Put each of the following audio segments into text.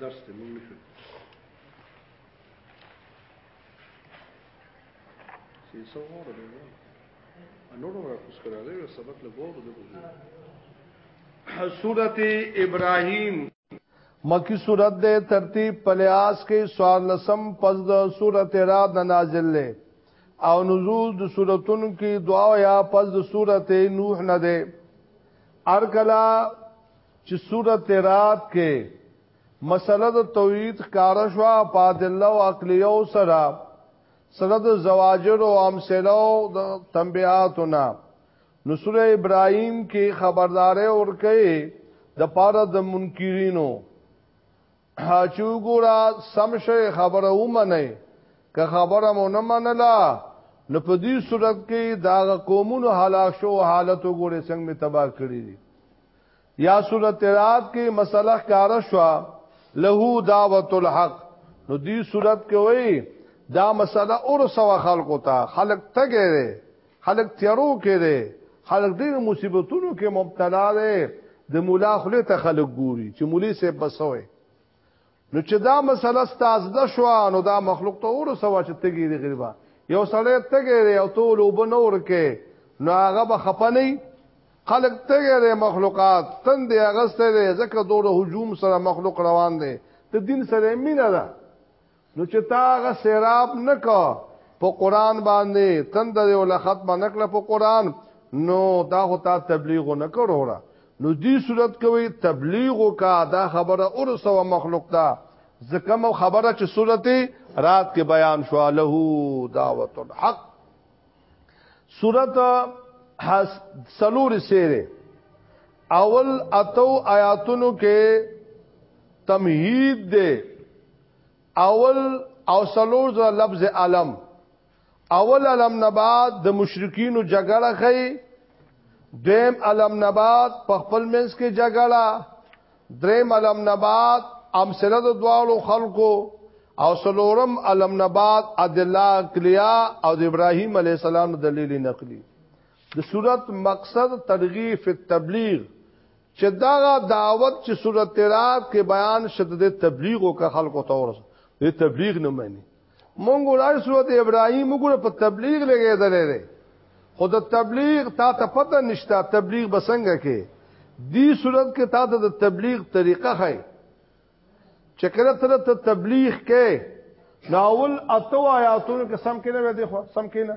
درس ته مونږ شو سي څو وره دی نور وره کوس کړه دی سبق له بوغ دی سورت ابراهيم مکی صورت دے ترتیب پلیاس کې سوار لسم پس د صورت را د نازل لے او نزول د صورتون کې دعا یا پس د صورت نوح نه دے ارکلا چې سورت رات کې مسله د توحید ښکار شو په دله او عقلیو سره سره د زواجر او امثله او د تنبیهاتونه نو سوره ابراهیم کې خبردارې ورکې د پاره د منکرینو چو ګورا سم شي خبره ومنه که خبره مو نه منله نو په دې صورت کې دا قومونو هلاک شو حالت وګوره څنګه می تباہ کړی دي یا صورت رات کې مسله کار شو له دعوت الحق نو دې صورت کې وای دا مسله اور سوا خلق تا خلق تګره خلک تیارو کې دی خلک ډېر مصیبتونو کې مبتلا دی د مولا خله ته خلک ګوري چې مولي سه بسوي نو چې دا مسله ستاسو شو نو دا مخلوق ته اور سوا چې تګي دی غریبا یو سړی تګي دی او ټول وبنور کې نو هغه به خپنی خلق تګي دی مخلوقات تن دی هغه ستې ځکه دوره هجوم سره مخلوق روان دی ته دین سره مینه ده نو چې تا هغه سیراب نه کا په قران باندې تند دی ول ختم نه کړ په قران نو دا هو تا تبلیغ نه کړو را نو دې صورت کوي تبلیغ کا دا خبره اور سو مخلوق دا زکه مو خبره چې صورت رات کې بیان شو له دعوت الحق صورت حس سلور سیره اول اتو آیاتونو کې تمهید ده اول او سلور زره لفظ علم اول علم نباد د مشرکین جګړه خي دیم علم نباد په خپل منځ کې جګړه دریم علم نباد امثله د دواړو خلکو او سلورم علم نباد ادلا کلیا او د ابراهیم علی السلام دلیل نقلی د صورت مقصد ترغیب فی التبلیغ چې دغه دعوت چې سورۃ رات کې بیان شته د تبلیغ او که خلکو ته ورس د تبلیغ نه مانی مونږ ولای سورۃ ابراهیم وګوره په تبلیغ لګیدل لري خود تبلیغ تا ته پته نشته تبلیغ بسنګ کې دی صورت کې تا ته د تبلیغ طریقه خای چې کله تر ته تبلیغ کې ناول اتو آیاتونو کې سم کې نه وې دی خو سم کې نه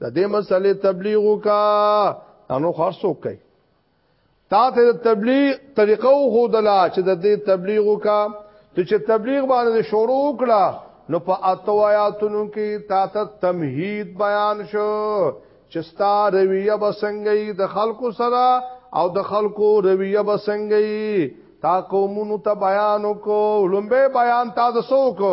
د دې مسلې تبلیغ وکا انو خاص وکي تا ته تبلیغ طریقو خو دلا چې د دې تبلیغ وکا ته چې تبلیغ باندې شروع وکړه نو په اتو آیاتونو کې تا ته تمهید بیان شو چې ستا رویه بسنګي د خلکو سره او د خلکو رویه بسنګي تا قومونو ته بیان وکړو لومبه بیان تا د سو کو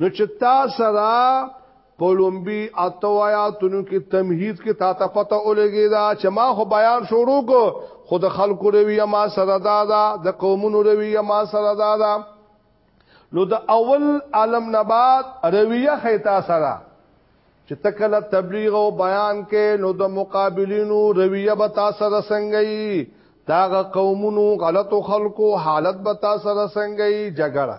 نو چې تا سره پولومبي اتوایا تونو کې تمهید کې تا ته پته ولګی دا چې ما خو بیان شروع کو خود خلکو روی ما سره دا دا د قومونو روی ما سره دا دا نو د اول عالم نبات رویه خیتا سره چې تکله تبلیغ او بیان کې نو د مقابلینو رویه به تا سره څنګه وي داغه قومونو غلطو خلکو حالت به تا سره څنګه وي جګړه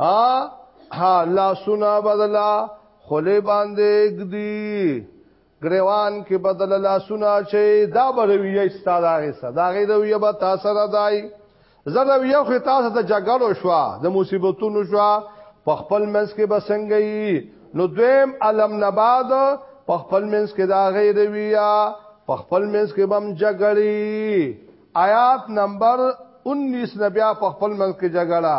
ها ها لا سنا بدلا خلی باندې ګدی گریوان کې بدل لا سنا چې دا برویه استاد هغه صدا غي رویه به تاسو را دای زره یو خو تاسو ته جګړو شو د مصیبتونو شو په خپل منځ کې بسنګي نو دویم علم نباد په خپل منځ کې دا غي رویه په خپل منځ کې بم جګړي آیات نمبر 19 نبیا په خپل منځ کې جګړه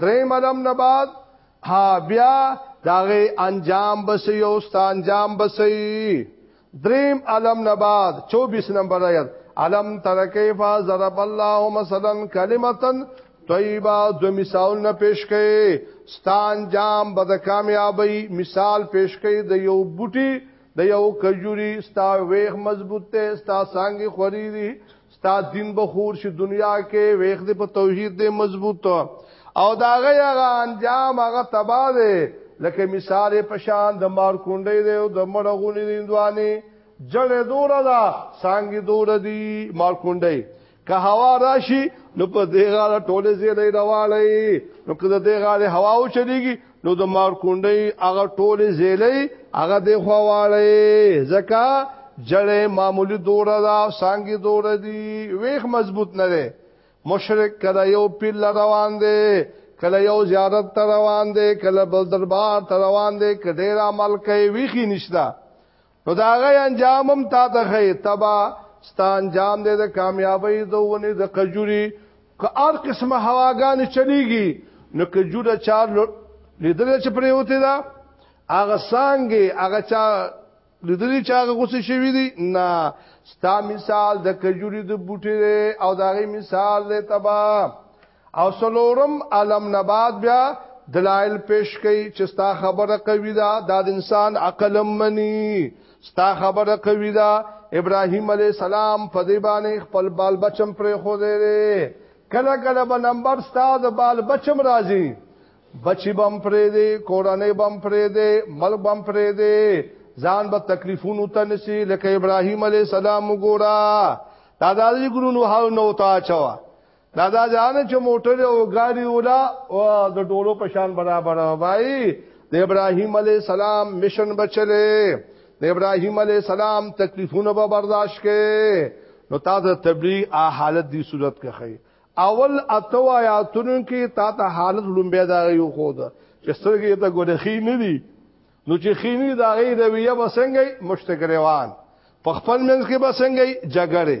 درې ملم نه بعد ها بیا داغه انجام بس یو ست انجام بس دریم علم نه بعد 24 نمبر آیت علم تر کیفا ضرب الله مثلا کلمتا طیبه دو مثال نه پیش کړي ستان جام بد کامیابی مثال پیش کړي د یو بوټي د یو کجوري ستا ویخ مضبوط ته ستا سانګي خوري دي ستا دین به خور شي دنیا کې ویخ دې په توحید دې مضبوط او دا غیغه انجام هغه تبا دی لکه مثال په شان د مار کونډې دی او د مړغونی دیندوانی جړې دور دا سانګي دور دی مار کونډې که هوا راشي نو په دې غاړه ټوله زیلې راوالې نو که دې غاړه هوا او چلیږي نو د مارکونډي هغه ټوله زیلې هغه د خواواله زکا جړې معمولی دوره دا سانګي دوره دی ویخ مضبوط نه دی مشرک کله یو پیل روان دی کله یو زیارت ته روان دی کله بل دربار ته روان دی کډیر عمل کوي ویخي نشتا نو دا غي انجام هم تا ته خي تبا ستا انجام دې د کامیابی دوونه د قجوري که ار قسمه هواګان چلیږي نو کجوره چار لیدل چې پرې وته دا هغه سانګي هغه چا لیدل چې هغه غوسه شوی دی نه ستا مثال د کجوري د بوټي او داغي مثال دې تبا او سلورم علم نبات بیا دلائل پیش کئی چې ستا خبره قوی دا دا انسان عقل منی ستا خبره قوی دا ابراهیم علی السلام په دی باندې خپل بال بچم پر خو دی کله کله به نمبر ستا د بال بچم راځي بچی بم پرې دی کورانه بم پرې دی مل بم پرې دی ځان به تکلیفونو ته نسی لکه ابراهیم علی السلام ګورا دا دالي ګرونو حال نو تا چوا دا دا ځان چې موټر او ګاډي ولا او د ټولو په شان برابر وای د ابراهیم علی السلام مشن بچلې د ابراهیم علی السلام تکلیفونه به برداشت کړي نو تا د تبلیغ ا حالت دی صورت کې خي اول اتو آیاتونو کې تا ته حالت لومبه دا یو خو دا چې سترګې ته ګورخي نه دي نو چې خینی دا غي رویه بسنګي مشتګریوان په خپل منځ کې بسنګي جګړه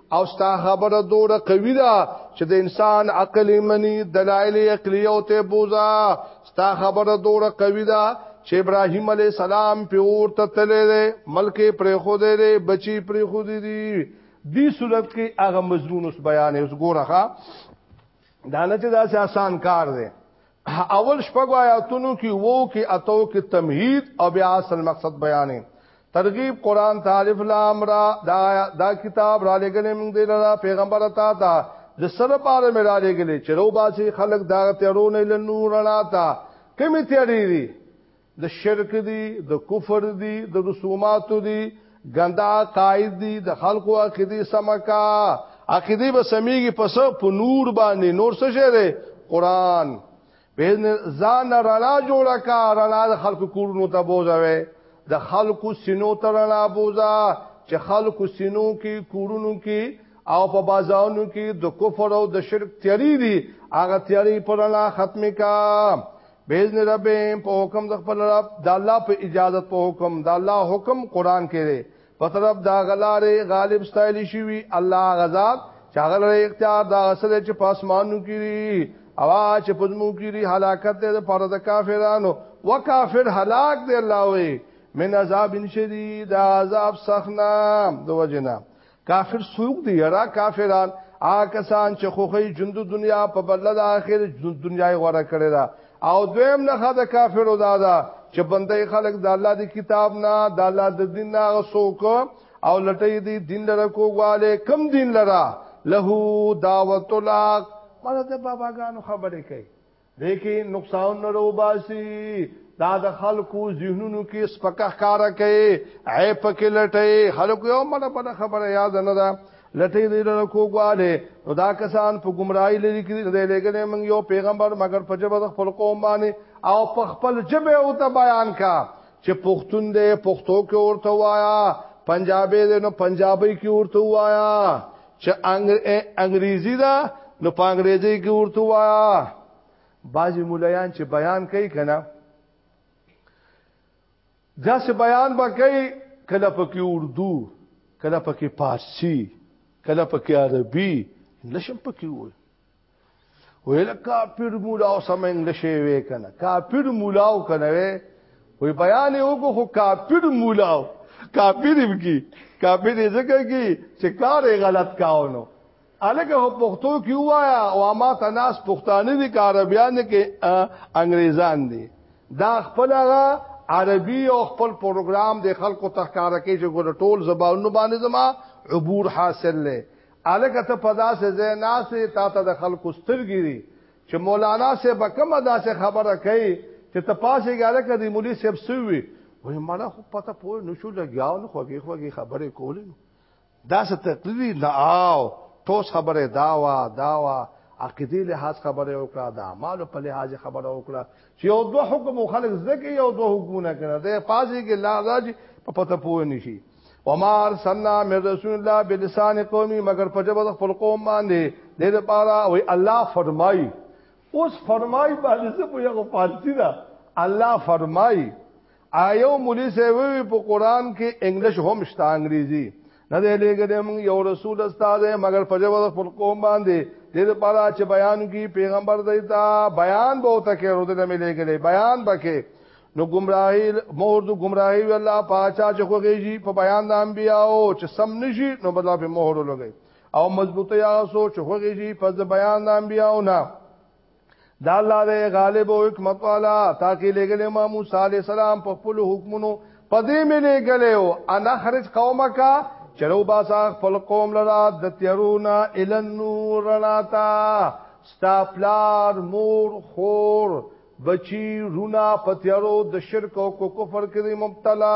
او ستا خبره دوره قوی ده چې د انسان عقل منی دلایل عقلی او ته بوزا ستا خبره دوره قوی ده چې ابراهیم علی السلام په اورته تللی ملک پر خو دې بچی پر خو دې دی صورت کې هغه مضمون اوس بیان اوس ګورخه دا نه چې دا سه آسان کار دی اول شپږو آیاتونو کې وو کې اتو کې تمهید او بیا اصل مقصد بیانې ترغیب قران تعریف لام را دا دا کتاب را لګلې موږ دی لرا پیغمبر تا تا د سره پاره مې را لګلې چې رو باسي خلک دا تیرونه ل نور نه تا کمی تیری د شرک دی د کفر دی د رسومات دی ګندا قائد دی د خلقو عقیده سمکا عقیده به سميږي پس په نور باندې نور څه شه دی قران به ځان رڼا جوړه کا رڼا د خلکو کورونو ته بوځوي د خلکو سینو ته رڼا بوځا چې خلکو سینو کې کورونو کې او په بازارونو کې د کفر او د شرک تیاری دي هغه تیاری پر رڼا ختمه کا باذن رب په حکم د خپل رب د الله په اجازه په حکم د الله حکم قران کې دی په طرف دا غلارې غالب ستایلی شوی الله غزاد چاغل اختیار دا اصل چې پاسمانو کې اوا چې پدمو کیری هلاکت ده پر د کافرانو وکافر هلاک دی الله وی من عذاب شدید عذاب سخنا دو جنا کافر سوق دی یرا کافران آکسان چې خوخی جند دنیا په بدل د آخر جند دنیا غوړه کړی دا او دویم نه خد کافر ادا دا چې بندې خلق د الله دی کتاب نه د الله د دین نه غسوک او لټې دی دین لره کوواله کم دین لره له دعوت الحق مړه د باباګانو خبرې کوي دې کې نقصان نه روباسي دا د خلکو ذهنونو کې سپکه ښکارا کوي عیب کې لټي خلکو یو مړه په خبره یاد نه ده لټي دې له کوګواله نو دا کسان په گمراهی لري کې دې لګلې موږ یو پیغمبر مگر په جبه د خپل قوم باندې او په خپل جبه او ته بیان کا چې پښتون دې پښتو کې ورته وایا پنجابي دې نو پنجابي کې ورته وایا چې انګریزي دا نو په انګریزي کې ورته وایا بعضی مولایان چې بیان کوي کنه دا چې بیان وکړي کله پکې اردو کله پکې پارسی کله پکې عربي لشم پکې وای ویل کافر مولا او سم انګلیش وی کنه کافر مولا او کنه وی وی بیان یو کو خو کافر مولا او کافر هم کی کافر یې ځکه کی چې کار یې غلط کاونو الګه په پښتو کې وایا او ما تناس پښتانه دي کاربيان کې انګريزان دي دا خپل هغه عربي او خپل پروګرام د خلکو تخکارکې چې ګل ټول زبانونو باندې زما عبور حاصل لې الکه ته په داسې ځای ناست یې تا ته د خلکو سترګې دي چې مولانا صاحب به کومه داسې خبره کوي چې ته پاسېږې الکه د مولي صاحب څه وي وایي مړه خو پته پوه نه شو لګیاو نو خوږې خوږې خبرې کولې نو داسې تقلیدي نه آو ټوس خبره دا وا دا وا عقیدې لحاظ خبره وکړه د اعمالو په لحاظ خبره وکړه چې یو دوه حکم خلق زکه یو دوه حکمونه کړه د پازي کې لا راځ په پته پوه نشي وما ارسلنا من رسول الله بلسان قومي مگر په جبه خپل قوم باندې دې لپاره وي الله فرمای اوس فرمای باندې څه په یو فارسی دا الله فرمای آیو مولوی سیوی په قران کې انګلیش هم شته انګریزي نه دی لګره موږ یو رسول استاد مگر په جواب خپل قوم باندې د دې لپاره چې بیان کی پیغمبر دیتا بیان به وته کې روته نه ملګری بیان بکې نو گمراهی مور دو گمراهی وی الله پاچا چې خوږیږي په بیان د انبیاو چې سم نشي نو بدلا په مهر لګي او مضبوطه یا سوچ خوږیږي په بیان د انبیاو نه دا الله دی غالب او حکمت والا تا کې لګلې ما موسی عليه السلام په خپل حکمونو پدې مې لګلې او انا خرج قومه کا چلو باسا خپل قوم لرا د تیرونا ال نور راتا ستاپلار مور خور بچی رونا پتیرو د شرک او کفر کې مبتلا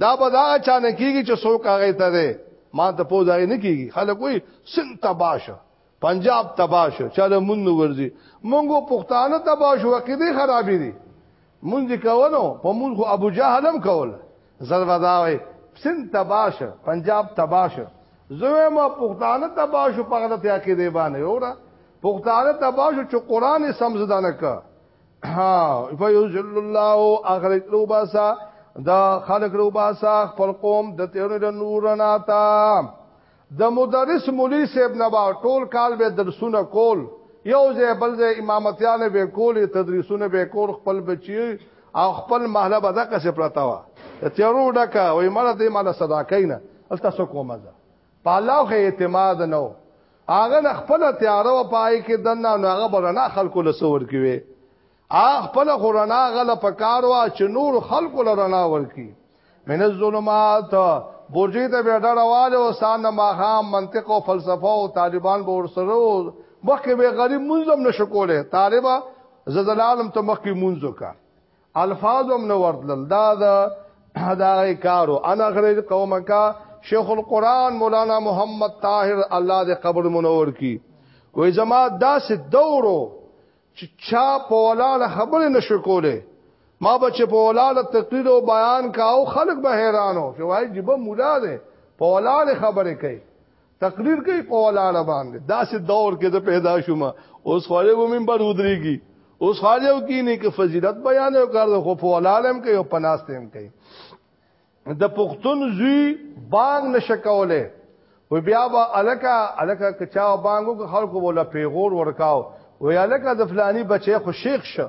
دا به دا چانه کیږي چې څوک هغه ته ده ما ته پوزای نه کیږي خلک وای سن تباشه پنجاب تباشه چاله مون نو ورځي مونږه پښتانه تباشه وقیدې خرابې دي مونږ کولو په مونږ خو ابو جهل هم کول زروداوي سن تباشه پنجاب تباشه زوی ما پښتانه تباشه په غلطه کې دی باندې وره پښتانه تباشه چې قران سمزدانه کا ها فیذل الله اخرج لو باسا دا خلق لو باسا خپل قوم د تیر د نور نه تا د مدرس مولوی صاحب نبا ټول کال به درسونه کول یو ځای بل ځای امامتیانه به کول تدریسونه به کول خپل بچی او خپل محله به دغه څه پرتا و تیرو ډکا وای مړه دې مال صداقینا الته سو کومه پالاو خې اعتماد نو هغه نه خپل تیارو پای کې دنه نو هغه برنا خلکو له سور کیوي هغه خپل خورنا غل پکار وا چې نور خلکو له رنا ورکی من الظلمات بورجی ته بیا ډړواله او سان ماخام منطق او فلسفه او طالبان به ورسره مخکې به غریب منظم نشو کوله طالبہ زدلالم ته مخکې منځو کا الفاظ هم نه ورتلل دا دا دا کارو انا خرج قومک شیخ القران مولانا محمد طاهر الله دې قبر منور کی وې زما داس دورو چې چا په ولاله خبره نشو کوله ما بچ په ولاله تقریر او بیان کاو خلک به حیرانو چې وای جيبه مولا دې په ولاله خبره کوي تقریر کوي په ولاړه باندې داسې دور کې د پیدا شوم اوس خاله و منبر ودرېږي اوس خاله یو کې نه کې فضیلت بیان او کار خو په ولاړم کوي او پناستم کوي د پښتون زوی بانګ نشکوله و بیا با الکا الکا کچا بانګو خلکو ولا پیغور ورکاو و الکا د فلانی بچي خو شیخ شه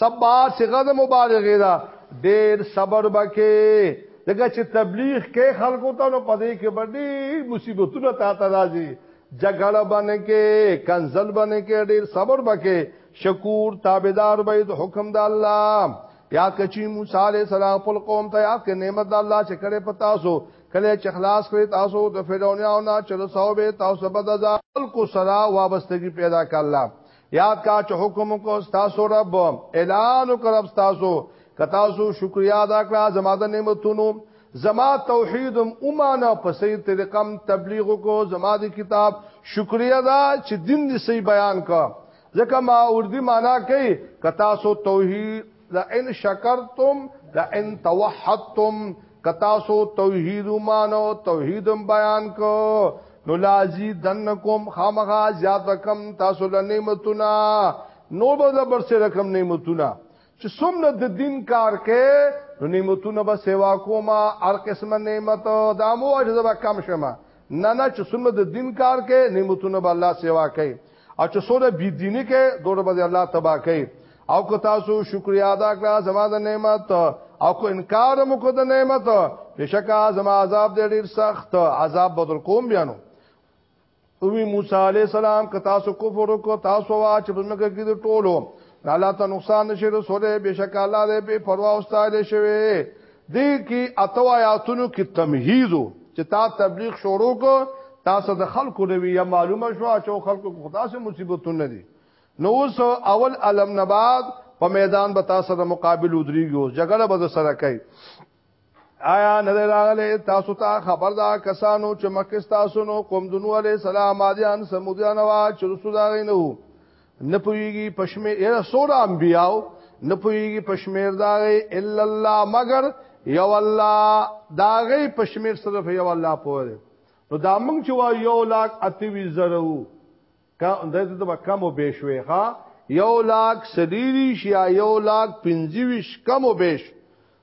سبا صيغه د مبالغه ده ډېر صبر بکې دغه چې تبلیغ کې خلکو ته نو پدې کې باندې مصیبتونه تا ته راځي جګړه باندې کې کنزل باندې کې ډېر صبر بکې شکور تابعدار به د حکم د الله یا کچی موسی علیہ السلام خپل قوم ته یاد کړي نعمت د الله چې کړې پتا سو کله چې خلاص کړی تاسو د فرعونانو نه چې صاحب تاسو بد ځل کو سره وابستګي پیدا کړل یاد کا چې حکم کو تاسو رب اعلان کو رب تاسو کتا سو شکریا ادا کړه زما د نعمتونو زما توحیدم اومانه په صحیح طریقم تبلیغ کو زما د کتاب شکریا دا چې دین دې صحیح بیان کا ځکه ما اوردی معنا کوي کتا سو توحید لا ان شکرتم لا ان توحدتم کتا سو توحید مانو توحیدم بیان کو نو لازی دنکم خامغا زیاد کم تاسو له نعمتنا نو به زبر سره کم نعمتنا چې څومره د دین کار کې نو نعمتونه به سیوا کوما هر قسمه نعمت د امو اجازه به کم شمه نه نه چې څومره د دین کار کې نعمتونه به الله سیوا کوي او چې سوره بی دینی کې دوره به الله تبا کوي او که تاسو شکریا ادا کړه زما د نعمت او که انکار مو کو د نعمت بشکا زما عذاب دې ډیر سخت عذاب بدل کوم بیانو اوی موسی علی السلام که تاسو کفر کو تاسو وا چې بنګه کې ټولو الله ته نقصان نشي رسوله بشک الله دې په پروا او ستایل شوی دې کې اتو آیاتونو کې تمهید چې تا تبلیغ شروع کو تاسو د خلکو دی یا معلومه شو چې خلکو خدا سره مصیبتونه دي نو اوس اول علم نباد په میدان به تاسو د مقابل ودریږي جګړه به سره کوي آیا نه راغله تاسو ته خبر دا کسانو چې مکه تاسو نو قوم دنو علی سلام عادیان سمودیان وا چې رسول هغه نه وو نه پویږي پښمه یې سور انبیاو نه پویږي پښمیر دا الا الله مگر یو الله دا غي پښمیر صرف یو الله پوره نو دا موږ چې وا یو لاک اتوی زرو کا اندازه د کم او بشوي ها یو لاک سلیری شیا یو لاک 25 کم او بشوي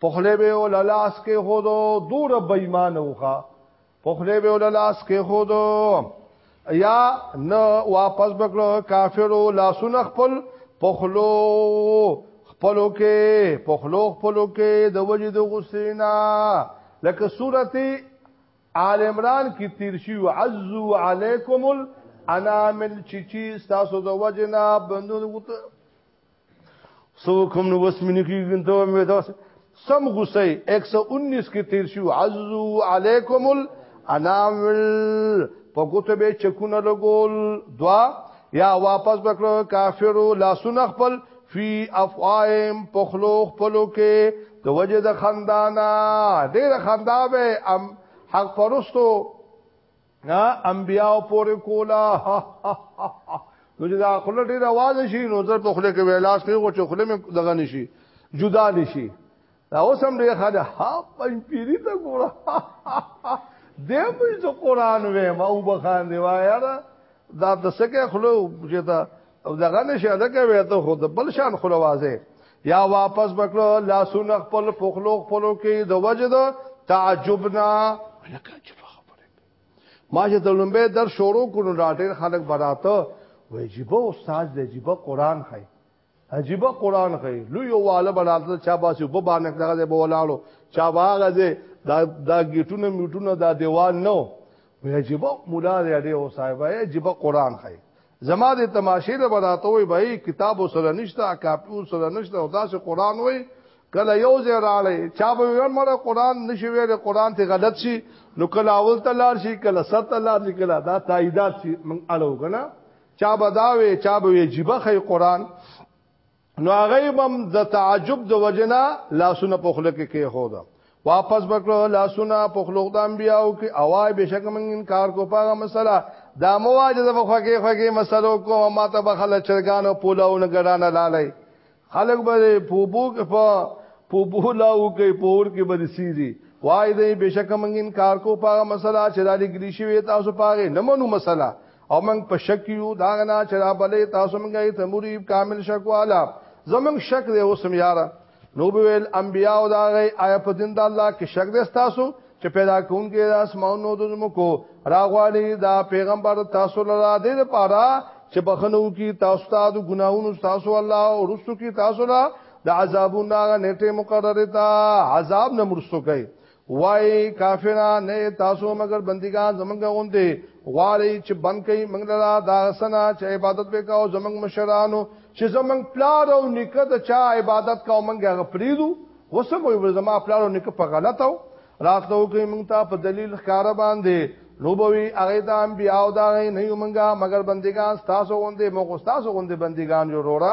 په خوله به او لاس کې خودو دور بېمان اوخه په خوله به او لاس کې خودو یا نه واپس بکړو کافرو لاسونه خپل په خلو خپلو کې په خلو خپلو کې د وجې د غسینا لکه سورته آل عمران کې تیر شي عزو علیکم الانامل چچی تاسو د وجنا بندو سو کوم نو وسمنه کیږي ته مې دا سم غصه 119 کې تیر شو عزو علیکم الانامل په کوته به چکونه لګول دوا یا واپس بکړو کافرو لاسونه خپل فی افواهم پخلو خپلو کې د وجه د خندانا ډېر خندا به ام حق پرستو نا انبیاء پورې کولا نو چې دا خله ډیر आवाज شي نو زر په خله کې ویلاس کوي او چې خله مې دغه نشي جدا نشي دا اوس هم ډیر خاله ها پنځ پیری ته ګوره دې په څو قران وې ما وبخان دی وایاره دا د سکه خلو چې دا او دغه نشه ده کوي ته خود بل شان خلوازه یا واپس بکړو لاسونه خپل پخلو خپل کې د وجد تعجبنا لکه عجب خبره ما چې د لومبه در شروع کړو راټیر خلک براته وای جيبه استاد دې جيبه قران خای عجیب قران خای لو یو والا براته چا باسي په باندې دغه به ولاړو چا واغه دې دا دا گیټونه میټونه دا دیوال نو وای جيبه مولا دې او صاحب یې جيبه قران خای زما د تماشې د براته وي به کتاب سره نشته کاپیو سره نشته او داسې قران وي کله یو ځای راړې چا به ویل مړه قران نشي ویل قران ته غلط شي نو کله اول تلار شي کله ست تلار شي کله دا تاییدات شي من الو کنه چا به دا وي چا به جيبه خي قران نو هغه بم د تعجب د وجنا لاسونه په خله کې کې هو دا واپس بکړو لاسونه په خلوق د انبیاو کې اوای بشک من انکار کو پاغه مسله دا مواجده په خوګه خوګه مسلو کو ما ته بخل چرګانو پولاو نه ګرانه لالای خلق به پوبو کې په پوبو لاو کې پور کې به سیری وای دې بشک من انکار کو پاغه مسله چې دالي ګلی شوی تاسو پاغه نه منو مسله او موږ په شک یو دا غنا چې را بلې تاسو موږ ته مریب کامل شک والا زمنګ شک دی اوس هم یاره نو ویل انبیا او دا غي آیا په دین د الله کې شک دی تاسو چې پیدا کوونکی د اسمانونو د زمکو راغواړي دا پیغمبر تاسو لرا دې لپاره چې بخنو کی تاسو ته د ګناونو تاسو الله او رسو کی تاسو لا د عذابونو هغه نیټه مقرره تا عذاب نه مرسو کوي وای کافرا نه تاسو مگر بندگان زمنګ غوندې غواړي چې بن کوي موږ لا دا سنا چې عبادت وکاو زمنګ مشرانو چې زمنګ پلار او نیکه د چا عبادت کاو موږ غفریدو وسم وي زما پلار او نیکه په غلطو راتلو کوي موږ ته په دلیل ښکار باندې لوبوي هغه د انبیاء او دا نه یو موږ مگر بندگان تاسو غوندې موږ تاسو غوندې بندگان جوړورا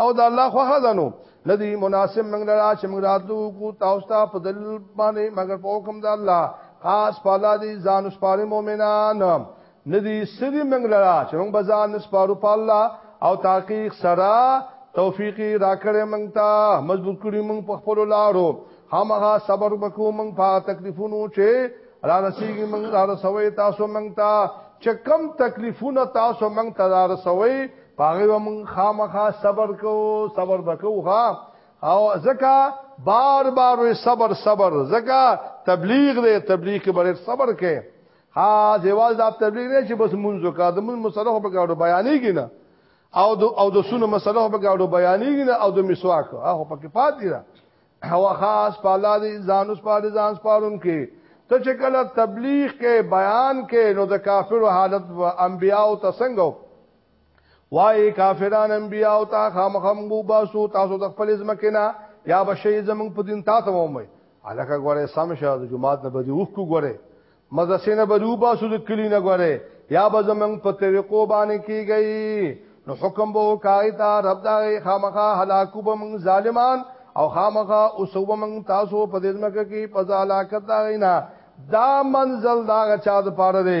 او دا الله خو خزانو ندی مناسب موږ لرا چې موږ راتلو کو تاسو ته په دل باندې مگر په حکم د الله خاص پالا دي ځان وسپاره مؤمنان ندی سری موږ لرا چې موږ بزان وسپارو په الله او تحقیق سره توفیقی راکړې موږ ته مضبوط کړی موږ په خپل لارو همغه صبر وکړو موږ په تکلیفونو چې را رسیږي موږ را رسوي تاسو موږ ته چې کم تکلیفونه تاسو موږ ته را رسوي پاغه و مونږ خامخا صبر کو صبر وکو ها او زکا بار بار صبر صبر زکا تبلیغ دے تبلیغ کې بلې صبر کې ها دیوال دا تبلیغ نه چې بس مونږ کا د مونږ مسله په کارو بیانې کې نه او د او د سونو مسله په کارو بیانې کې نه او د مسواک هغه په کې پات دي هو خاص په الله دي ځان اوس په ځان سپارون کې ته چې کله تبلیغ کې بیان کې نو د کافر حالت و انبیاء او تسنګو وای کافران انبیاء او تا خامخم بو باسو تاسو د خپل ځمکه نه یا بشی زمون په دین تاسو ومه الکه ګوره سم شه د جمعات نه بدی وښکو ګوره مدرسې نه بدی و باسو د کلی نه ګوره یا به زمون په طریقو باندې کیږي نو حکم بو کای تا رب دا خامخا هلاکو به من ظالمان او خامخا اوسوب من تاسو په دې ځمکه کې په ځالاکت دا غینا دا منزل دا چا د پاره دی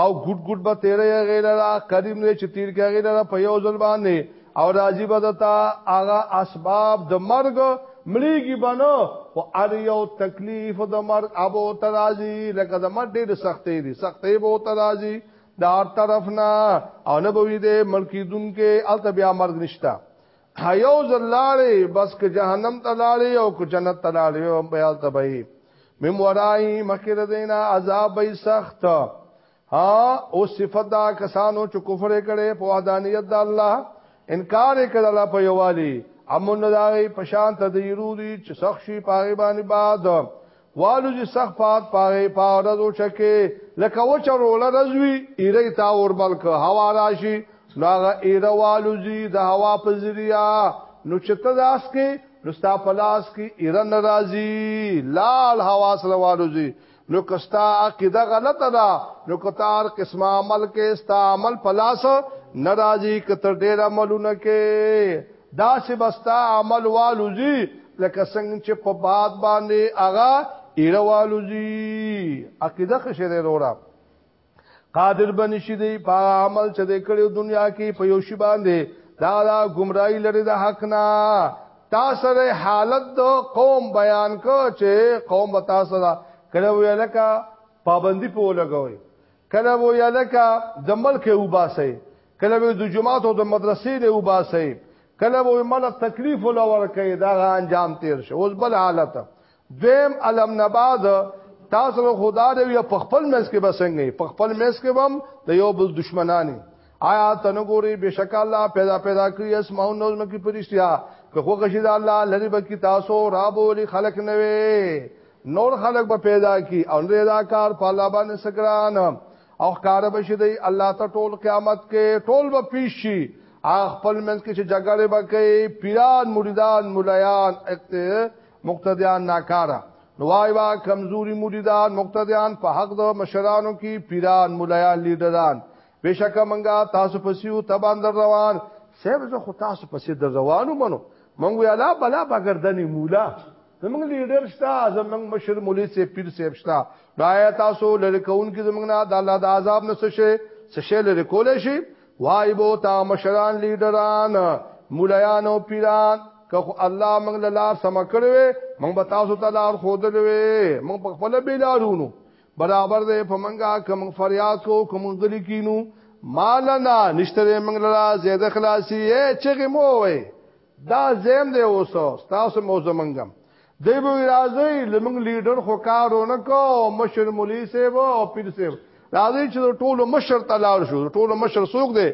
او ګډ ګډ به تیرې غیلرا کریم دې چې تیر کې غیلرا په یو ځل باندې او راځي به دتا هغه اسباب د مرګ مړیږي بنو خو ار یو تکلیف د مرګ ابو ترازی لکه د مرګ ډېر سختې دي سختې بو ترازی دار طرفنا او نبوی دې ملکی دن کې الته بیا مرګ نشتا هيو زلاله بس که جهنم تلاله او که جنت تلاله او بیا تبعی مم ورای مخیر دینا عذاب ای سخت ها او صفات دا کسانو چې کفر کړي په وحدانیت د الله انکار کړه الله په یوالي امن داغي پشان ته دی رودي چې سخت شي پاغي باندې باد والو جی سخ پات پاره پاره دو چکه لکه وچه روله رزوی ایره تا اوربل که هوا راشي ناغه ایره والو جی د هوا په ذریعہ نو چته داس کې نو ستا پلاس کې ایره ناراضي لال هوا سره والو جی نو کستا عقیده غلطه ده نو کتار قسم عمل کې ستا عمل پلاس ناراضي کتر ډیر عملونه کې دا سه بستا عمل والوزی لکه څنګه چې په باد باندې اغا ایروالوزی عقیده خشره وروړه قادر بنی شي دی په عمل چې د کړو دنیا کې په یو شی باندې دا دا گمراهی لري د حق نه تا سره حالت د قوم بیان کو چې قوم وتا سره کړه ویلکه پابندی په لګوي کله وو یا لکه د ملک او باسي کله وو د جماعت او د مدرسې له وباسي کله وو مل تکلیف ولا ورکه دا انجام تیر شو اوس بل حالت دیم علم نباد تاسو له خدا دی یا په خپل مس کې بسنګي په خپل مس کې بم د یو بل دشمنانی آیا تنګوري بشک الله پیدا پیدا کړی اسماو نو مکه پرشتیا که خو غشي د الله لری بکی تاسو رابو لري خلق نه وي نور خلق به پیدا کی او نه دا کار په الله باندې سګران او ښکار به شي دی الله ته ټول قیامت کې ټول به پیش شي خپل منځ کې چې جګړه به کوي پیران مریدان مولایان مقتدیان ناکارا نو وای وا کمزوري مریدان مقتدیان په حق د مشرانو کې پیران مولایان لیډران بشک منګه تاسو پسیو تبان در روان سیب زه خو تاسو پسې در روانو منو منګو یالا بلا بغردنی مولا زمونږ لیډر شته زمونږ مشر مولوی سی پیر صاحب شته نو آیا تاسو لری کون کې زمونږ نه د الله د عذاب نه څه شي څه شي لری کول شي وای بو تا مشران لیډران مولایان او پیران که خو الله موږ له لار سم کړو موږ به تاسو ته لار خودل وي موږ په خپل بیلارونو برابر دی په منګه کوم فریاد کو کوم غلی کینو مالنا نشته موږ لا زیاده خلاصي چغه مو وي دا زم دی اوسو تاسو مو زمنګم دی به راځي لمنګ لیډر خو کارونه کو مشر مولوی سیب او پیر سیب راځي چې ټولو مشر تلار شو ټولو مشر سوق دی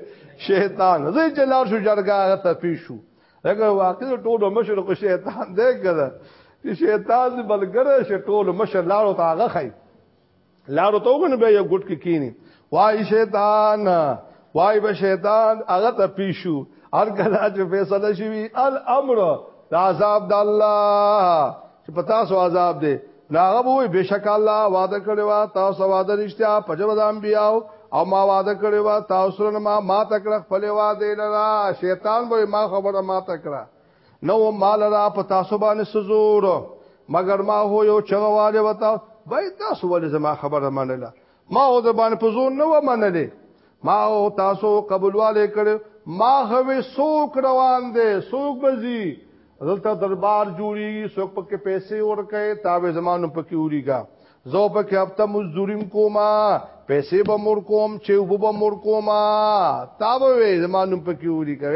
شیطان زه چې لار شو جرګه ته پی شو هغه واقع ټولو مشر کو شیطان دی کړه چې شیطان بلګره شټول مشر لارو ته هغه خای لارو ته وګنه به یو ګټ کې کینی وای شیطان وای به شیطان هغه ته پیشو هر کله چې فیصله شي الامر د عذاب د الله چې پتا سو عذاب دی ناغه وې بشک الله وعده کړی وا تاسو وعده رښتیا پجو د انبیاو او ما وعده کړی وا تاسو نه ما ما تکړه خپل وعده لرا شیطان به ما خبره ما تکړه نو مال را په تاسو باندې سزور مگر ما هو یو چغواله وتا بای تاسو ولې زما خبره منله ما هو د باندې په زور نه و منلې ما هو تاسو قبولواله کړو ما غوي سوک روان دي سوک بزي دلته دربار جوړي سوک پکې پیسې ورکې تاوې زمانو پکې وریګا زو پکې هفته مزدوریم کوما پیسې به مور کوم چې وب به مور کوما تاوې زمانو پکې وریګا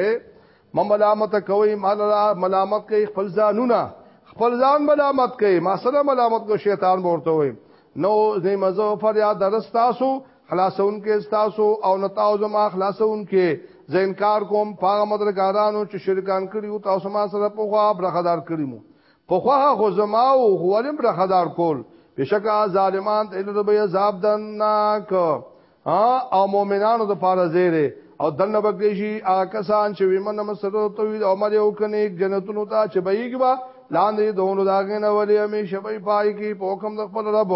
ملامت کوي ملامت کوي خپل ځانونه خپل ځان ملامت کوي ما سره ملامت کو شیطان ورته وي نو زې مزه فریاد درستاسو خلاصون کې تاسو او نتاو زما خلاصون کې زه انکار کوم پاغه مدرګارانو چې شرکان کړیو تاسو ما سره په خوا برخدار کړیمو په خوا خو زما او غوالم برخدار کول بشکا ظالمان ته له به عذاب دناک او مؤمنانو د پاره زیره او دنه بکلی شي آکسان چې ومن مسرو توحید او مری او کنه جنتونو ته چې بېګبا لاندې دونو داغه نه ولې همیشه به پای کې په حکم د خپل رب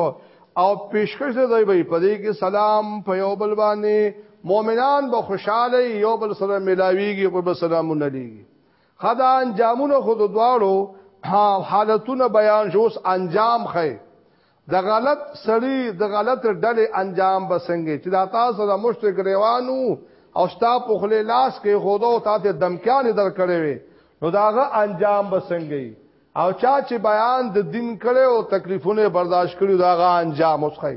او پیشکش دی به پدې کې سلام په یو بل باندې مؤمنان به خوشاله یو بل سره ملاویږي او به سلامونه لېږي خدا انجامونه خود دواړو حالتونه بیان شوس انجام خې د غلط سړی د غلط ډلې انجام بسنګي چې دا تاسو د مشرک ریوانو او ستا په خله لاس کې خودو تا ته دمکان درکړې وي نو داغه انجام بسنګي او چا چې بیان د دین کړي او تکلیفونه برداشت کړي داغه انجام اوسخی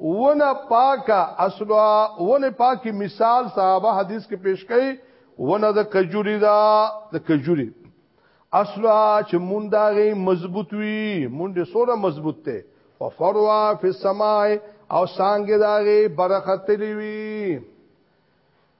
ونه پاکه اصلوا ونه پاکي مثال صحابه حدیث کې پیش کړي ونه د کجوري دا د کجوري اصلوا چې مونږ دا غي مضبوط وي مونږ سره مضبوط ته وفروا فی السماء او سانګه دا غي برکت لوي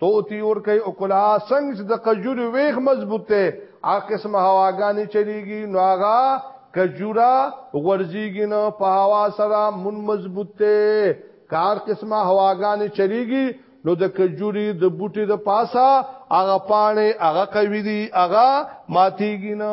توتی ور کوي او کلا څنګه چې د قجوري ویخ مضبوط ته هغه قسم هواګانی چلیږي نو هغه کجورا ورزیږي نو په هوا سره من مضبوط ته کار قسمه هواګانی چلیږي نو د کجوري د بوټي د پاسا هغه پانه هغه قوي دي هغه ماتيږي نه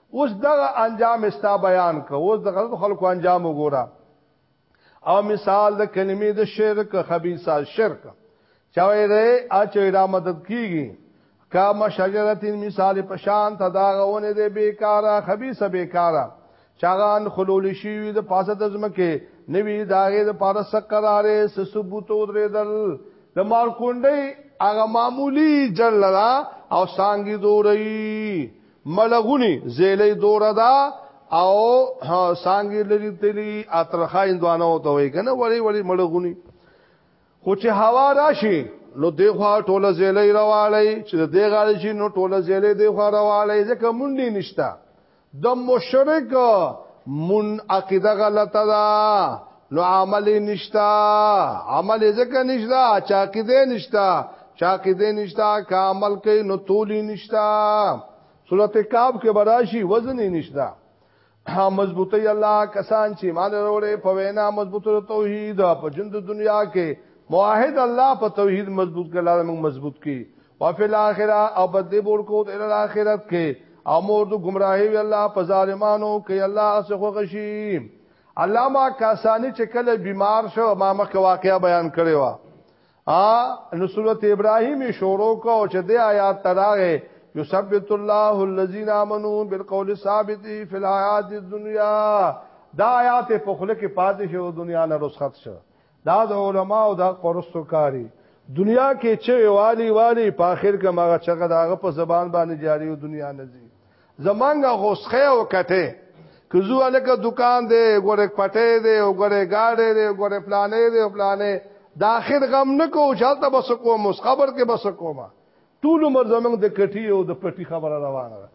اوس دغه انجام ستا بیان که اوس د غلط خلکو انجام وګوره او مثال د کلمې د شرک خبيثه شرک چاوي ده اچو را مدد کیږي کما شجرتین مثال پشان تداغونه ده بیکاره خبيثه بیکاره چاغان خلول شي د پاسه د زمکه نوی داغه د پاره سقراره ثبوت او درېدل د مارکونډي هغه معمولی جللا او سانګي دوري ملغونی زیلې دوره دا او سانګي لري تلی اترخه اندوانه او توي کنه وړي وړي ملغونی خو چې هوا راشي نو دیخوا ټوله زیلې رواړی چې د دې غاړي شي نو ټوله زیلې دیخوا رواړی ځکه مونډي نشتا د مشرک مون عقیده غلطه ده نو عمل نشتا عمل ځکه نشتا چا کې دې نشتا چا کې دې نشتا کا عمل کې نو تولی نشتا سورته کعب کې براشي وزن نشتا مضبوطی الله کسان چې مان وروړي په وینا مضبوط توحید په ژوند دنیا کې موحد الله په توحید مضبوط کړه موږ مضبوط کی او فی الاخره او بدی بور کو د الاخرت کې امور د گمراهی الله په ظالمانو کې الله څخه غشیم علامه کاسانی چې کله بیمار شو ما مخکې واقعیا بیان کړی و ا نو سورته ابراهیم شروع کو چې د آیات تراغه یثبت الله الذين امنوا بالقول الثابت في الحیات الدنيا دا آیات په خله کې پاتې شو دنیا نه رسخت شو دا د علما او د پرستو کاری دنیا کې چې والی والی په اخر کې ماغه چغه داغه په زبان باندې جاری او دنیا نزي زمانګه غوسخه او کته کزو الک دکان دی ګوره پټه دی ګوره گاډه دی ګوره پلانې دی پلانې د اخر غم نکو چالتہ بس کوم اوس خبر کې بس کوم ټول عمر زمنګ د کټي او د پټي خبره روانه ده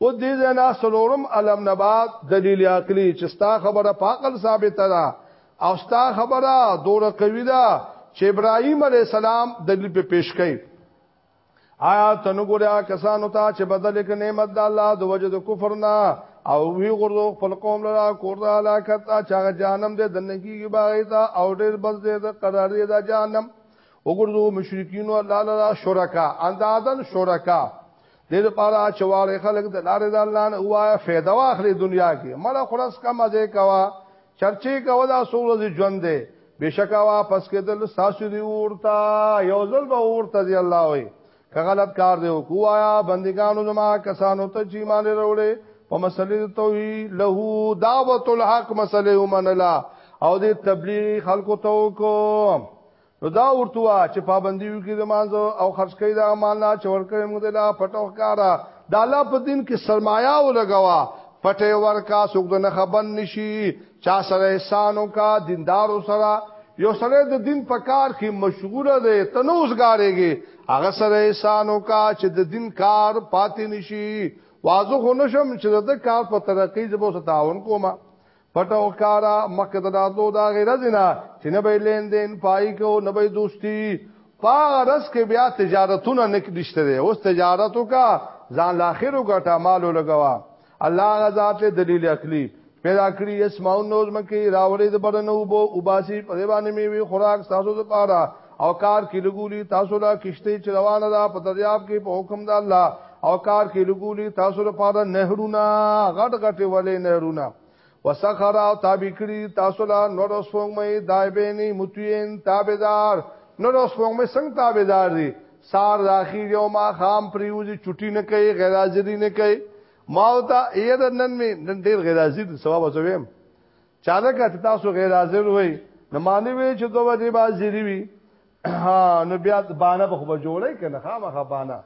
او دې زنا سلورم علم نبات دلیل عقلی چې ستا خبره پاکل ثابت ده او ستا خبره دوره قوی ده چې ابراهيم عليه السلام دلیل په پیش کړي آیا تنګوریا کسانو ته چې بدل کې نعمت د الله د وجه د کفر نه او وی غردو خپل قوم لرا کور د علاقت چا جانم دې دنګي باغی تا او ډېر بس دې د قرار دې د جانم وګورځو مشرکین الله لرا شرکا اندادن شرکا دې لپاره چې واړې خلک د لارې د الله نه وایا فایده واخلي دنیا کې مړه خلاص کا مزه کوا چرچی کوا دا سورز ژوند دی بشکا واپس کېدل ساسو دی ورتا یو ځل به ورته دی الله وي که غلط کار دی وکوایا بندگانو زما کسانو ته چې مان وروړي په مسلې توحید له دعوت الحق مسلې ومنلا او دې تبلیغ خلکو ته وکړو نو دا ورتوا چې پابندي وکړي د مانځو او خرج کوي دا مال نه چور کوي موږ لا پټو کارا د الله په دین کې سرمایا ولګوا پټه ورکا څوک د خبر نشي چا سره احسانو کا دیندارو سره یو سره د دین په کار کې مشغوله دی تنوز غاريږي هغه سره احسانو کا چې د دین کار پاتې نشي واځو خو نشم چې د کار په ترقی زبو ستاون کومه پټه او کارا مکه د راتلو دا غیر زنا چې نه به لین دین پای کو نه به دوستی پاغه رس کې بیا تجارتونه نک دشته دی اوس تجارتو کا ځان لاخرو ګټه مالو لګوا الله غزا ته دلیل عقلی پیدا کړی اسماء نوز مکی راولې د بدن او بو وباسي په دیوانه میوي خوراک تاسو ته پاره او کار کې لګولي تاسو لا کشته چې روانه ده په دریاب کې په حکم د الله او کار کې لګولي تاسو لپاره نهرونه غټ غټ ولې نهرونه وسخر او تابع کړی تاسو لا نور سومې دایبېنی متین تابعدار نور سومې څنګه تابعدار دي سار راخی یو ما خام پریوزی چټی نه کوي غیر حاضری نه کوي ما او تا یې نن می نن ډیر غیر حاضر ثواب وسوم چاله کته تاسو غیر حاضر وای نو معنی وی چې دوه ورځې به حاضر وي ها نو بیا بانه به خو جوړی کنه خامخا بانه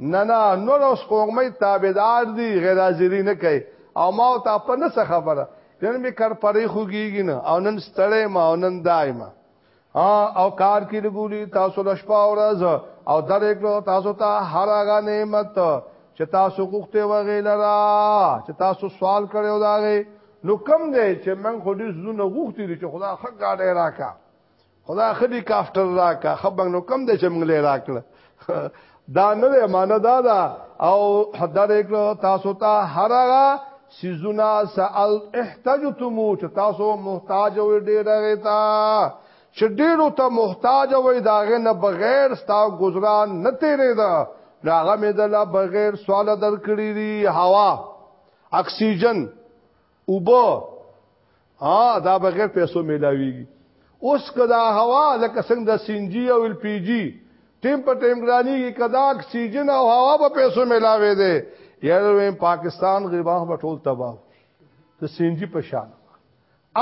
نه نه نور اوس قومي تابعدار دي غیر حاضری نه کوي او ما ته په نه خبره نن می کار پرې خوږیږي نه او نن ستړې ما او نن دایمه او کار کې لګولي تاسو د شپه او ورځ او درکلو تاسو ته هر هغه نعمت چې تاسو غوښته وغیلرا چې تاسو سوال کړو داغه نو کم دی چې من خو دې زونه غوښتي چې خدا خګاډه راکا خدا خدي کافټر راکا خبنګ نو کم دی چې موږ لې راکړه دا نه معنا دا دا او حدر اکلو تاسو ته هر هغه سيزونه سال احتاجتم چې تاسو محتاج وي ډېر هغه تا چې ډېرو ته محتاج وي داغه نه بغیر ستا گزاران نه تیرې دا هغه مې د لا بغیر سوال درکړي دي هوا اکسیجن اوبو ا دا بغیر پیسو ملاویږي اوس کدا هوا لکه څنګه د سینجی او ال پی جی ټیم په ټیم ګرانیږي کدا اکسیجن او هوا په پیسو ملاوي دي یاره پاکستان غریبان په ټول تباہ د سینجی په شان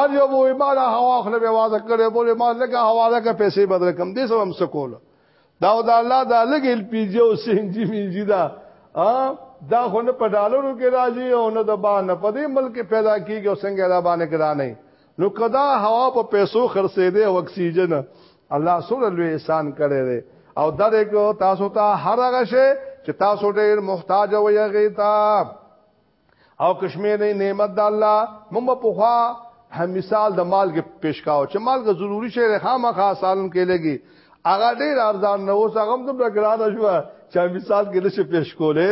ار یو وې ما دا هوا خپل به واده کړې بوله ما لګه هوا لګه پیسې بدل کم دې سم سکول دا او دا الله دا لګ ال پی جی او سینجی مینجی دا دا خو نه په ډالرو کې راځي او نه د باندې په دې ملک پیدا کیږي او څنګه دا باندې ګران نه نو کدا هوا په پیسو خرڅې دي او اکسیجن الله سره لوی احسان کړی دی او دا دغه تاسو ته هر هغه شی چې تاسو ډېر محتاج وي غیتا او کشمیر نه نعمت د الله مم په خوا هم مثال د مال کې پیش کاو چې مال کې ضروری شی خامخا سالم کې لګي هغه ډیر ارزان نه اوس هغه هم د ګرانه شو چې مثال کې نشه پیش کولې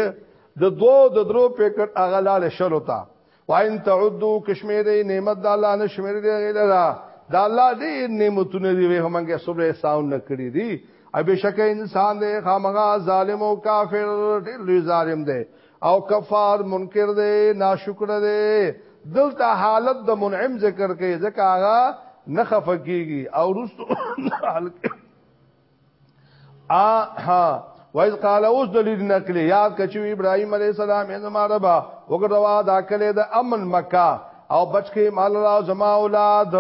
د دوو د درو پیکټ هغه لاله شلو تا وان تعدو کشمیر نعمت د الله نشمیر دی غیر دا د الله دې نعمتونه دی وه مونږه صبر احسان نه کړی دی ابه شک انسان دې خامغه ظالم او کافر ډېر لوی ظالم دی او کفار منکر دی ناشکر دی دلته حالت د منعم ذکر کوي ځکه هغه نه خفقيږي او رستو ا ها وایز قال اوس دلیل نقل یاد کچو ابراهيم عليه السلام یې زما ربا وګروا دا کله د امن مکه او بچکه مال را زما اولاد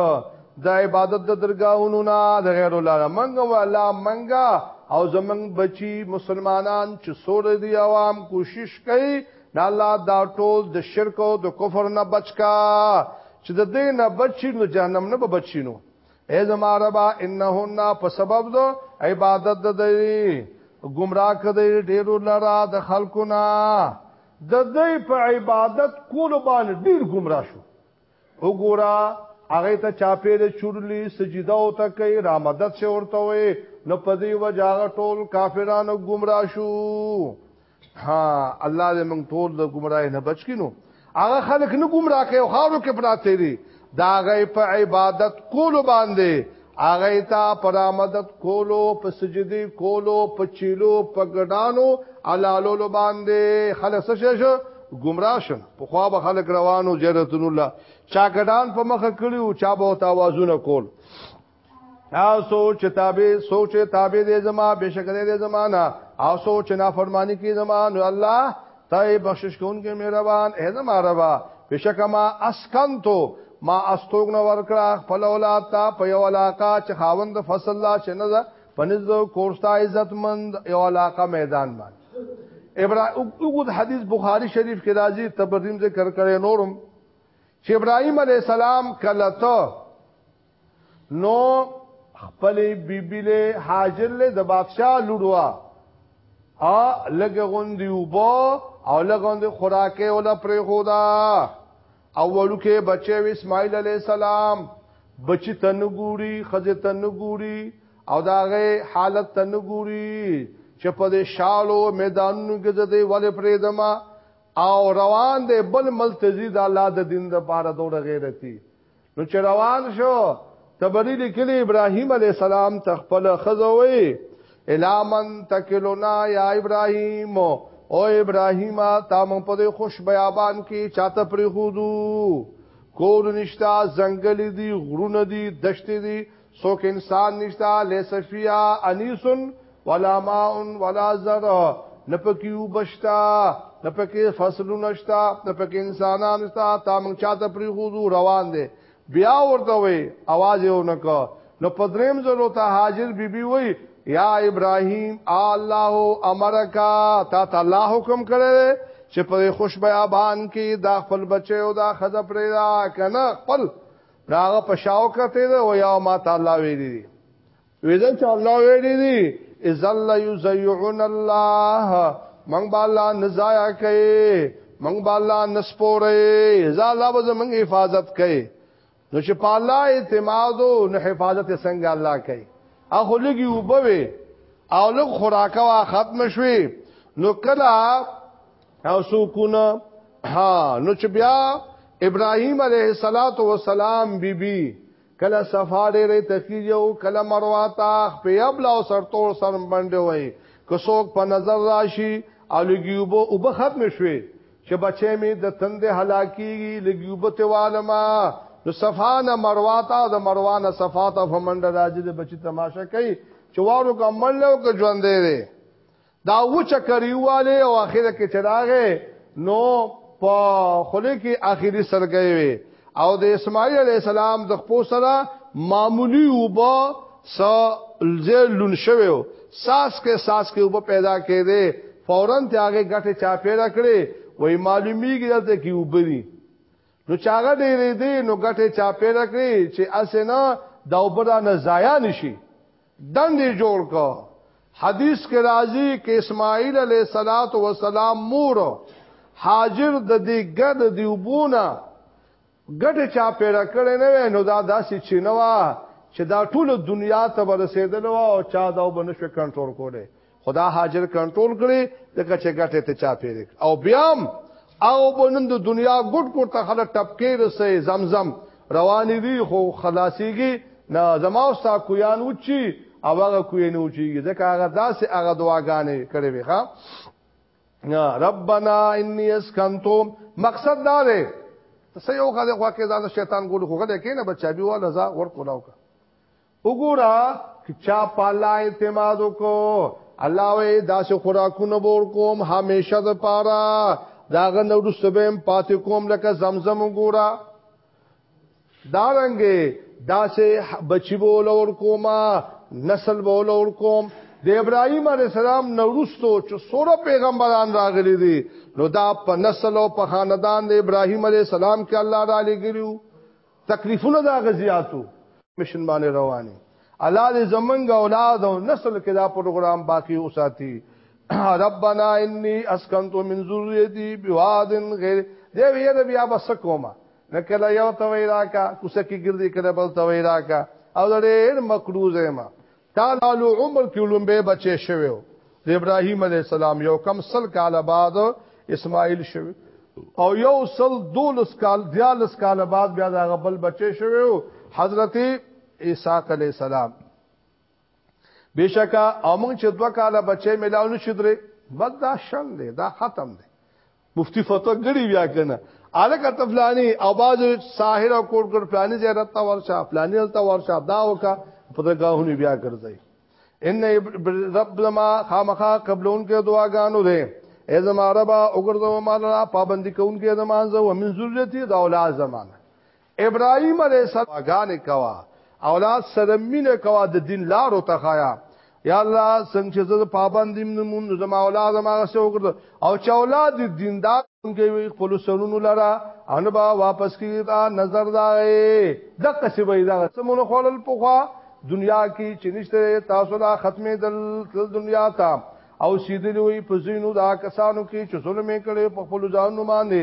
د عبادت د درگاهونو نه د غیر الله نه منګه والا منګه او زمنګ بچي مسلمانان چې سور دي عوام کوشش کوي نه الله دا ټول د شرک او د کفر نه بچکا چې د دې نه بچي نو جهنم نه به بچي نو اے زما ربا انهن په سبب دو عبادت د دې گمراه کړي ډیرو لرا د خلقنا د دې په عبادت کول باندې ډیر گمراه شو وګورا هغه ته چاپېره چورلی سجده او ته کوي را مدد سي ورته وي نو په دې وجه هغه ټول کافرانو گمراه شو ها الله دې موږ ټول د گمراهۍ نه بچ کینو هغه خلک نه گمراه کوي خارو کې پراته دي دا غي په عبادت کول باندې هغه تا پرامدت کولو په سجدي کولو په چیلو په ګډانو علالو باندې خلص شې گمراه شم په خوا به خلک روانو جرتون الله چا ګډان په مخه کړیو چا به توازن کول او سوچ تابع سوچ تابع دې زما بشکره دې زمانہ او سوچ نافرمانی کې زمانہ الله تای بخشش کون کې مهربان اې زما ربا بشک ما اسکن تو ما استوګن ورکړه خپل اولاد ته په یو علاقه چې خاوند فصل لا شنه پنځ کورستا عزت مند یو علاقه میدان باندې ابراهیم وګد حدیث بخاری شریف کې راځي تبریم ذکر کړي نورم چې ابراهیم علی السلام کله ته نو خپل بیبی له حاجر له د بادشاہ لړوا ا لګ غوندي وبو او لګ غوندي خوراکه ولا پرې خدا اولو کې بچي اسماعیل علی السلام بچی تنګوري خزه تنګوري او داغه حالت تنګوري چې په دې شالو میدانونو کې زده ولې پرې دما او روان دی بل ملتزی د الله د دین د پاره دوړه غیرتی نو چې روان شو تبری لیکلی ابراهیم علی السلام تخپل خزوي الامن تکلنا یا ابراهیم او ابراهیم تا مون په خوش بیابان کې چاته پری خودو کور نشتا زنګل دی غرونه دی دشت دی سوک انسان نشتا لیس فیا انیسن ولا ماءن ولا زر نپکی او بشتا نپکی فصلو نشتا نپکی انسانان نشتا تا منگ چاہتا پری خودو روان دے بیا ورته وی आवाज یو نکو نو پدریم زلو ته حاضر بیبي بی وی یا ابراهیم الله امرکا تا ته الله حکم کړی چې په خوش بیابان کې دا خپل بچي او دا خزه پرې را کنه خپل ناغه پښاو کته ده او یا ما تعالی ویلی دی ویزه چې الله ویلی دی اذا لا یزیعون الله من بالا نزایا کوي من بالا نسپوره اذا الله به زمنګ حفاظت کوي نو چې په الله اعتماد او نه حفاظت څنګه الله کوي اخو لګي وبوي او لګ خوراکه وا ختم شوي نو کله او سکونه ها نو چې بیا ابراهيم عليه الصلاه والسلام بي بي کله صفا ډېرې تکلیف یو کله مروه تا په ابلا او سرتور سر باندې وای که څوک په نظر راشي او لګیوبو او به ختم شوي چې بچې می د تند هلاکی لګیوبو ته والما نو صفا نه مروه تا د مروه نه صفا ته فمنډ راځي د بچی تماشا کوي چې وارو کومل او که ژوندې وي دا وچه کریواله او اخر کې چراغه نو په خله کې اخیری سرګې وي او د اسماعیل علی السلام د خپو سره معمولی وبا س لزر لون شوی ساس کې ساس کې وبا پیدا کړي فورا ته هغه غټه چا پیدا کړي وای معلومیږي دلته کې وبري نو چاغه ډېرې دي نو غټه چا پیدا کړي چې اسنه دا وبدا نه ضایع نشي دندې جوړ کو حدیث کې راځي کې اسماعیل علیه صلوات و سلام مور حاضر د دې ګډ دیوبونه ګډ چا پیدا کړي نه نو دا داسې چینوا چې دا ټول دنیا ته ورسېدل او چا دا وبنه شو کنټرول کوله خدا هاجر کنټرول کړي لکه چې ګټه ته چا پیرک او بیام او بنند دنیا ګډ کوټ ته خلک ټپکې رسې زمزم روانې دي خو خلاصيږي نه زما او ستا کویان وچی او هغه کوی نه وچی ځکه هغه داسې هغه دعاګانې کړې وي ښا ربنا انی اسکنتو مقصد دا دی ته یو غاده خو کې دا شیطان ګول خو غل کې نه بچا بي ولا زا ور کولاو کا وګوره چا په الله اعتماد وکړو الله وې داس خوراکونه بور کوم همیشه د پاره داغه نو رسبم پات کوم لکه زمزم وګوره دارنګې داسې بچی بول اور کوما نسل بول اور کوم د ابراهيم عليه السلام نورستو چې سوره پیغمبران راغلي دي نو دا په نسل او په خاندان د ابراهيم عليه السلام کې الله را لګیو تکلیفونه دا غزياتو مشن باندې رواني الله دې زمنګ اولاد او نسل کې دا پروګرام باقی اوساتي ربنا انی اسکنت من ذریتی بواد غیر دی وی رب یا بس کوما نکله یو تویرا کا کوسکی ګرځي کله بل تویرا کا او ډېر مقروض ما دا لالو عمر کې لومبه بچي شوی او د ابراهيم عليه السلام یو کم سل کال بعد اسماعیل شوی او یو سل دولس کال دیالس کال بعد بیا دا غبل بچي شوی او حضرت عیسی علیہ السلام بشکا امون چې دوه کال بچي ملاو نشدره بس دا شل دی دا ختم دی مفتی فتوا غړي بیا کنه الک تفلانی او باز ساحر او کوټ کوټ فلانی زیارت تا ورشه فلانی تا ورشه دا وکا په دغاهونی بیا ګرځي ان رب لما خامخا قبلون کې دعاګانو ده ای زما رب وګرځو مال را پابند کوونکې زمانځه ومن ذریتی دا اولاد زمانه ابراهيم عليه السلام غانې کوا اولاد سره مینه کوا د دین لارو تخایا یا الله څنګه چې زه پابند نیم نمون زما اولاد ما سره وکړ او چې اولاد دیندار څنګه وي خپل سرونو لرا ان با واپس کیږي دا نظر دا د قصې وې دا سمونه خولل پوخا دنیا کې چې نشته تاسو لا ختمه دل دنیا ته او سیدلوی په زینو دا کسانو کې چې ظلم کړي په خپل ځانو باندې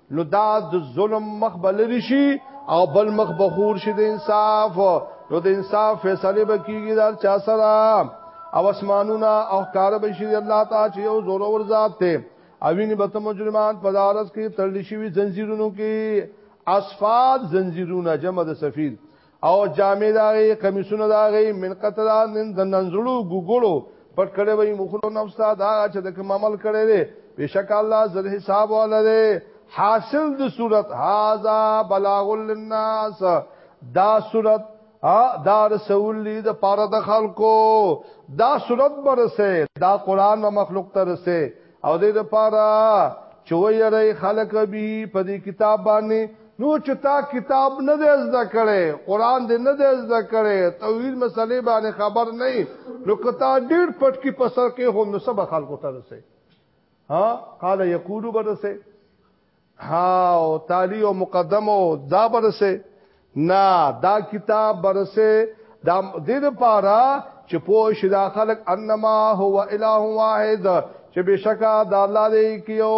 نو دا د ظلم مخ بلری شي او بل مخ بخور شي د انصاف نو د انصاف فیصله به کیږي دار چا سره او اسمانونه او کار به شي الله تعالی چې یو زور ور ذات ته اوینه به مجرمان پدارس کې تړل شي زنجیرونو کې اصفاد زنجیرونه جمع د سفیر او جامې داغي قمیصونه داغي من قتل نن د ننزړو ګوګړو پټ کړي وي مخلو نفس دا چې د کوم عمل کړي دي بشک الله زل حساب ولده حاصل د صورت هاذا بلاغ للناس دا صورت دا رسول لی د پاره د خلکو دا صورت برسه دا قران او مخلوق ترسه او دې د پاره چې ويرې خلک به په دې کتاب باندې نو چې تا کتاب نه دې زده کړي قران دې نه دې زده کړي توحید مسلې باندې خبر نه نو کتا ډېر پټ کې پسر کې هم نو سب خلکو ته رسي ها قال یقول برسه هاو تالی او مقدمو دا برسه نه دا کتاب برسه دا دې لپاره چې پوه شي دا خلق انما هو اله واحد چې بشکا د الله دی کیو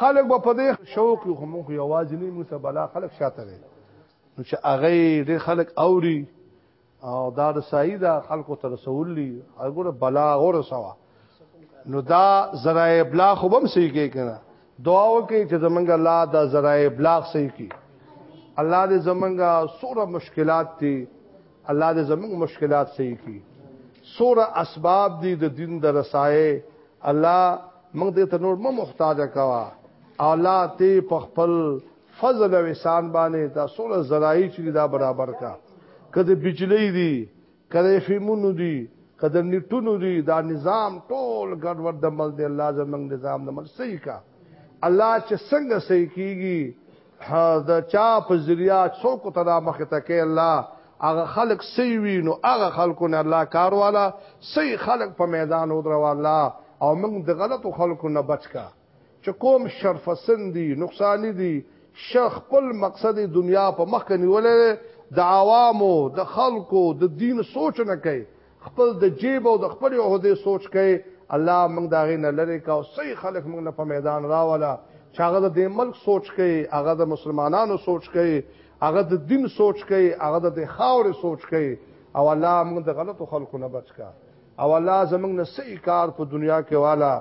خلق په پدې شوق خو مخ یوازې نه موسی بلا خلق شاته دي نو چې هغه ډېر خلق اوري او دا د سعید خلکو تر رسول لی هغه بلا اور سوا نو دا ذرای ابلاغ خو بم صحیح کې کنه دعا وکړي چې زمونږ الله دا ذرای ابلاغ صحیح کړي الله دې زمونږ سوره مشکلات دي الله دې زمونږ مشکلات صحیح کړي سوره اسباب دي د دین د رسایې الله موږ دې ته نور مو محتاج کوا اولاد ته په خپل فضل او احسان باندې دا سول زراعي چې دا برابر کا کده بجلی دي کده فیمونو دي کده نیټونو دي دا نظام ټول ګډوډ د مل دی الله زمنګ نظام د مل صحیح کا الله چې څنګه صحیح کیږي دا چا په ذریعہ څوک ته دا مخ ته کې الله هغه خلق سی وینو هغه خلقو نه الله کار والا سی خلق په میدان ودرو الله او موږ د غلطو خلقو نه بچ کا چې کوم شرفسن دي نقصانی دي شیخ خپل مقصد دنیا په مخ کې نیولې ده د عوامو د خلکو د دین سوچ نه کوي خپل د جیب او د خپل عہده سوچ کوي الله موږ دا غي نه لری کا او صحیح خلک موږ نه په میدان راواله چې هغه د ملک سوچ کوي هغه د مسلمانانو سوچ کوي هغه د دین سوچ کوي هغه د خاور سوچ کوي او الله موږ د غلطو خلکو نه بچ کا او الله زموږ نه صحیح کار په دنیا کې والا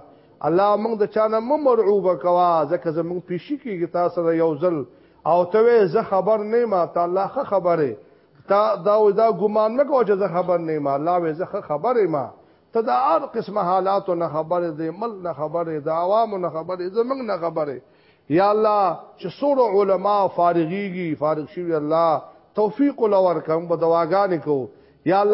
الله موږ د چانه مو مرعوب کوا ځکه زموږ پیشي کېږي تاسو سره یو ځل او ته وې زه خبر نه ما ته الله خه خبره تا دا و دا ګمان نه کوه چې زه خبر نه ما الله وې زه خه خبره ما ته دا هر قسمه حالات نه خبره دې مل نه خبره دا عوام نه خبره زموږ نه خبره یا الله چې سور علما فارغيږي فارغ شي الله توفیق لور کوم په دواګانې کو یا الله